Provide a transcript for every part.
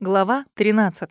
Глава 13.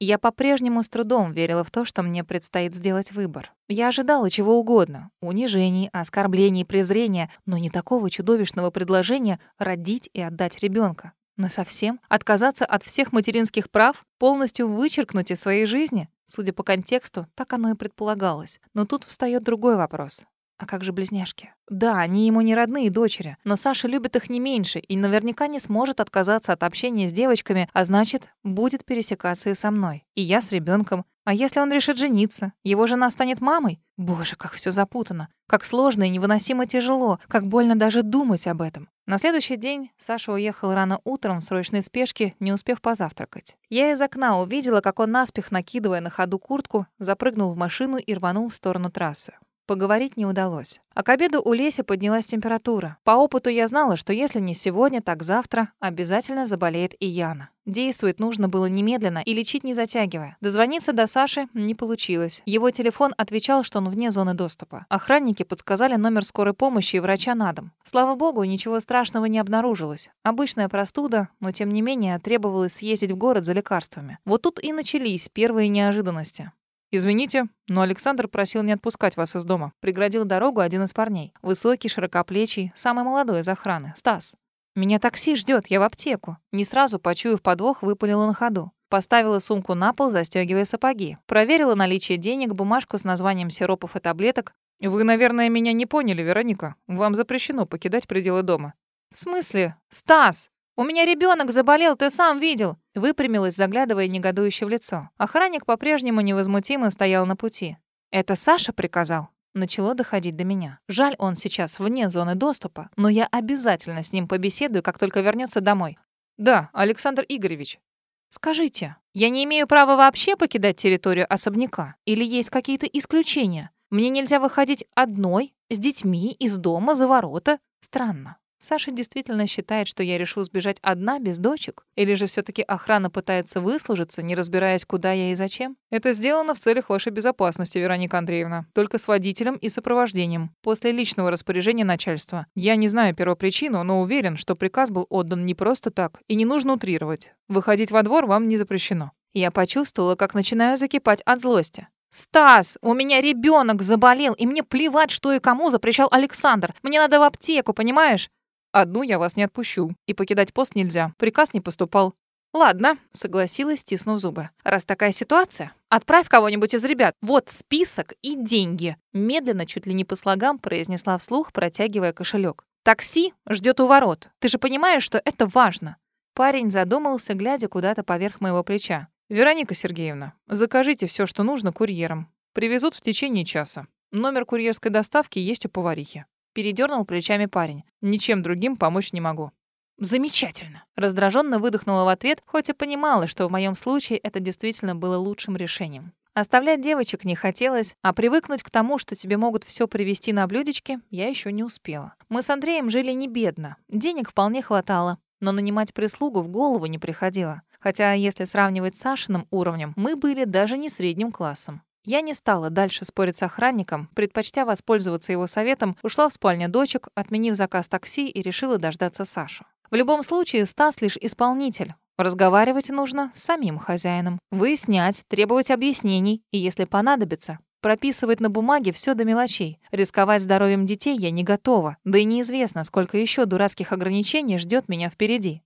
Я по-прежнему с трудом верила в то, что мне предстоит сделать выбор. Я ожидала чего угодно — унижений, оскорблений, презрения, но не такого чудовищного предложения родить и отдать ребенка. совсем Отказаться от всех материнских прав? Полностью вычеркнуть из своей жизни? Судя по контексту, так оно и предполагалось. Но тут встает другой вопрос. А как же близняшки? Да, они ему не родные дочери, но Саша любит их не меньше и наверняка не сможет отказаться от общения с девочками, а значит, будет пересекаться и со мной. И я с ребенком. А если он решит жениться? Его жена станет мамой? Боже, как все запутано. Как сложно и невыносимо тяжело. Как больно даже думать об этом. На следующий день Саша уехал рано утром в срочной спешке, не успев позавтракать. Я из окна увидела, как он наспех, накидывая на ходу куртку, запрыгнул в машину и рванул в сторону трассы. Поговорить не удалось. А к обеду у Леси поднялась температура. По опыту я знала, что если не сегодня, так завтра обязательно заболеет и Яна. Действовать нужно было немедленно и лечить не затягивая. Дозвониться до Саши не получилось. Его телефон отвечал, что он вне зоны доступа. Охранники подсказали номер скорой помощи и врача на дом. Слава богу, ничего страшного не обнаружилось. Обычная простуда, но тем не менее требовалось съездить в город за лекарствами. Вот тут и начались первые неожиданности. «Извините, но Александр просил не отпускать вас из дома». Преградил дорогу один из парней. Высокий, широкоплечий, самый молодой из охраны. Стас. «Меня такси ждет, я в аптеку». Не сразу, почуяв подвох, выпалила на ходу. Поставила сумку на пол, застегивая сапоги. Проверила наличие денег, бумажку с названием сиропов и таблеток. «Вы, наверное, меня не поняли, Вероника. Вам запрещено покидать пределы дома». «В смысле? Стас!» «У меня ребенок заболел, ты сам видел!» Выпрямилась, заглядывая негодующе в лицо. Охранник по-прежнему невозмутимо стоял на пути. «Это Саша приказал?» Начало доходить до меня. Жаль, он сейчас вне зоны доступа, но я обязательно с ним побеседую, как только вернется домой. «Да, Александр Игоревич». «Скажите, я не имею права вообще покидать территорию особняка? Или есть какие-то исключения? Мне нельзя выходить одной, с детьми, из дома, за ворота? Странно. Саша действительно считает, что я решу сбежать одна, без дочек? Или же все таки охрана пытается выслужиться, не разбираясь, куда я и зачем? Это сделано в целях вашей безопасности, Вероника Андреевна. Только с водителем и сопровождением. После личного распоряжения начальства. Я не знаю первопричину, но уверен, что приказ был отдан не просто так. И не нужно утрировать. Выходить во двор вам не запрещено. Я почувствовала, как начинаю закипать от злости. «Стас, у меня ребенок заболел, и мне плевать, что и кому запрещал Александр. Мне надо в аптеку, понимаешь? Одну я вас не отпущу, и покидать пост нельзя. Приказ не поступал. Ладно, согласилась, стиснув зубы. Раз такая ситуация, отправь кого-нибудь из ребят. Вот список и деньги. Медленно, чуть ли не по слогам, произнесла вслух, протягивая кошелек. Такси ждет у ворот. Ты же понимаешь, что это важно. Парень задумался, глядя куда-то поверх моего плеча. Вероника Сергеевна, закажите все, что нужно курьером. Привезут в течение часа. Номер курьерской доставки есть у поварихи. Передернул плечами парень. Ничем другим помочь не могу. Замечательно. Раздраженно выдохнула в ответ, хоть и понимала, что в моем случае это действительно было лучшим решением. Оставлять девочек не хотелось, а привыкнуть к тому, что тебе могут все привезти на блюдечке, я еще не успела. Мы с Андреем жили не бедно. Денег вполне хватало, но нанимать прислугу в голову не приходило. Хотя, если сравнивать с Сашиным уровнем, мы были даже не средним классом. Я не стала дальше спорить с охранником, предпочтя воспользоваться его советом, ушла в спальню дочек, отменив заказ такси и решила дождаться Сашу. В любом случае, Стас лишь исполнитель. Разговаривать нужно с самим хозяином. Выяснять, требовать объяснений и, если понадобится, прописывать на бумаге все до мелочей. Рисковать здоровьем детей я не готова, да и неизвестно, сколько еще дурацких ограничений ждет меня впереди.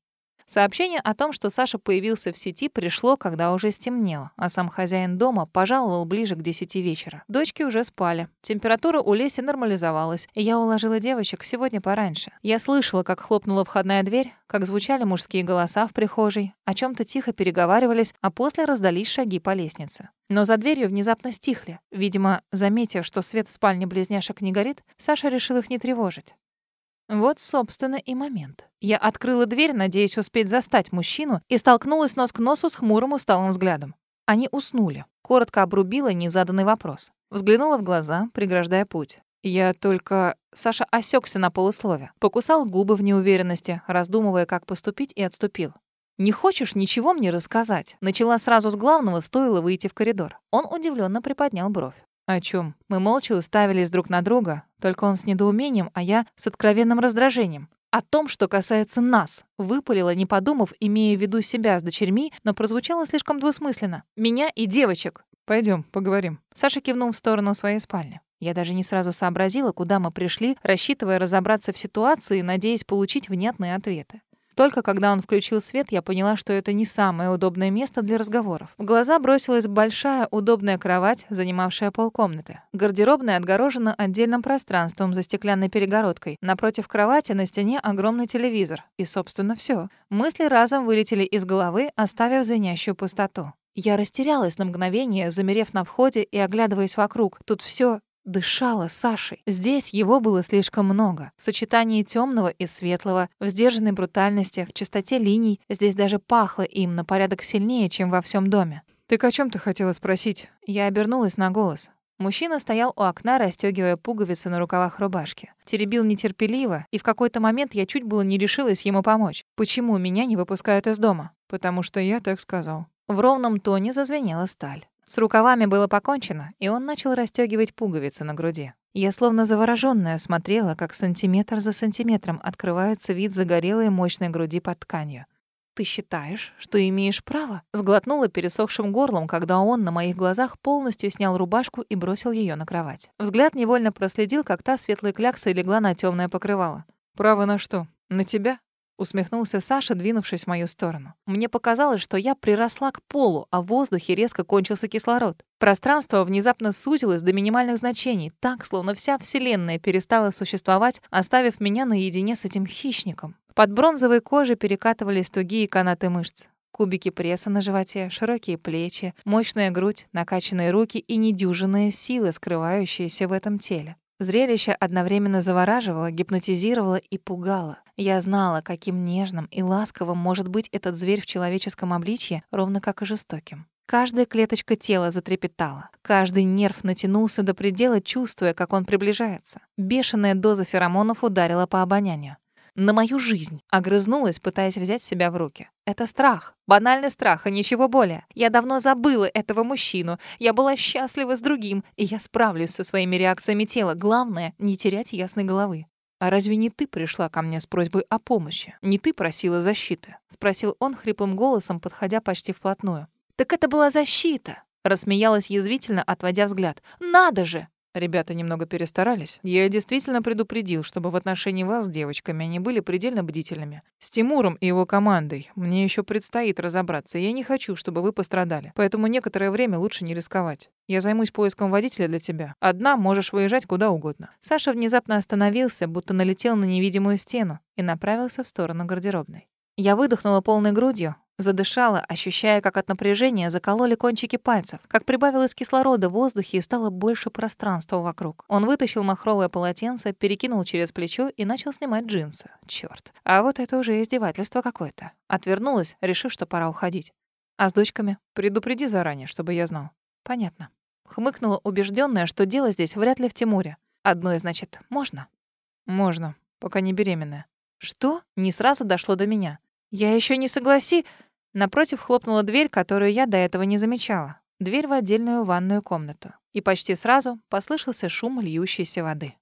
Сообщение о том, что Саша появился в сети, пришло, когда уже стемнело, а сам хозяин дома пожаловал ближе к десяти вечера. Дочки уже спали. Температура у Леси нормализовалась, и я уложила девочек сегодня пораньше. Я слышала, как хлопнула входная дверь, как звучали мужские голоса в прихожей, о чем то тихо переговаривались, а после раздались шаги по лестнице. Но за дверью внезапно стихли. Видимо, заметив, что свет в спальне близняшек не горит, Саша решил их не тревожить. Вот, собственно, и момент. Я открыла дверь, надеясь успеть застать мужчину, и столкнулась нос к носу с хмурым усталым взглядом. Они уснули. Коротко обрубила незаданный вопрос. Взглянула в глаза, преграждая путь. Я только... Саша осекся на полуслове. Покусал губы в неуверенности, раздумывая, как поступить, и отступил. «Не хочешь ничего мне рассказать?» Начала сразу с главного, стоило выйти в коридор. Он удивленно приподнял бровь. О чем? Мы молча уставились друг на друга, только он с недоумением, а я с откровенным раздражением. о том, что касается нас. Выпалила, не подумав, имея в виду себя с дочерьми, но прозвучало слишком двусмысленно. Меня и девочек. Пойдем, поговорим. Саша кивнул в сторону своей спальни. Я даже не сразу сообразила, куда мы пришли, рассчитывая разобраться в ситуации надеясь получить внятные ответы. Только когда он включил свет, я поняла, что это не самое удобное место для разговоров. В глаза бросилась большая удобная кровать, занимавшая полкомнаты. Гардеробная отгорожена отдельным пространством за стеклянной перегородкой. Напротив кровати на стене огромный телевизор. И, собственно, все. Мысли разом вылетели из головы, оставив звенящую пустоту. Я растерялась на мгновение, замерев на входе и оглядываясь вокруг. Тут все дышала Сашей. Здесь его было слишком много. В сочетании темного и светлого, в сдержанной брутальности, в чистоте линий, здесь даже пахло им на порядок сильнее, чем во всем доме. «Ты о чем ты хотела спросить?» Я обернулась на голос. Мужчина стоял у окна, расстегивая пуговицы на рукавах рубашки. Теребил нетерпеливо, и в какой-то момент я чуть было не решилась ему помочь. Почему меня не выпускают из дома? Потому что я так сказал. В ровном тоне зазвенела сталь. С рукавами было покончено, и он начал расстегивать пуговицы на груди. Я словно заворожённая смотрела, как сантиметр за сантиметром открывается вид загорелой мощной груди под тканью. «Ты считаешь, что имеешь право?» Сглотнула пересохшим горлом, когда он на моих глазах полностью снял рубашку и бросил ее на кровать. Взгляд невольно проследил, как та светлая клякса легла на темное покрывало. «Право на что? На тебя?» Усмехнулся Саша, двинувшись в мою сторону. Мне показалось, что я приросла к полу, а в воздухе резко кончился кислород. Пространство внезапно сузилось до минимальных значений, так, словно вся Вселенная перестала существовать, оставив меня наедине с этим хищником. Под бронзовой кожей перекатывались тугие канаты мышц. Кубики пресса на животе, широкие плечи, мощная грудь, накачанные руки и недюжинные силы, скрывающиеся в этом теле. Зрелище одновременно завораживало, гипнотизировало и пугало. Я знала, каким нежным и ласковым может быть этот зверь в человеческом обличье, ровно как и жестоким. Каждая клеточка тела затрепетала. Каждый нерв натянулся до предела, чувствуя, как он приближается. Бешеная доза феромонов ударила по обонянию на мою жизнь. Огрызнулась, пытаясь взять себя в руки. Это страх. Банальный страх, и ничего более. Я давно забыла этого мужчину. Я была счастлива с другим, и я справлюсь со своими реакциями тела. Главное — не терять ясной головы. «А разве не ты пришла ко мне с просьбой о помощи? Не ты просила защиты?» — спросил он хриплым голосом, подходя почти вплотную. «Так это была защита!» — рассмеялась язвительно, отводя взгляд. «Надо же! Ребята немного перестарались. Я действительно предупредил, чтобы в отношении вас с девочками они были предельно бдительными. С Тимуром и его командой мне еще предстоит разобраться, и я не хочу, чтобы вы пострадали. Поэтому некоторое время лучше не рисковать. Я займусь поиском водителя для тебя. Одна можешь выезжать куда угодно. Саша внезапно остановился, будто налетел на невидимую стену и направился в сторону гардеробной. Я выдохнула полной грудью, Задышала, ощущая, как от напряжения закололи кончики пальцев, как прибавилось кислорода в воздухе и стало больше пространства вокруг. Он вытащил махровое полотенце, перекинул через плечо и начал снимать джинсы. Чёрт. А вот это уже издевательство какое-то. Отвернулась, решив, что пора уходить. А с дочками? Предупреди заранее, чтобы я знал. Понятно. Хмыкнула, убежденная, что дело здесь вряд ли в Тимуре. Одной, значит, можно? Можно, пока не беременная. Что? Не сразу дошло до меня. Я еще не согласи... Напротив хлопнула дверь, которую я до этого не замечала. Дверь в отдельную ванную комнату. И почти сразу послышался шум льющейся воды.